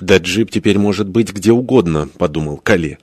«Да джип теперь может быть где угодно», — подумал Кале.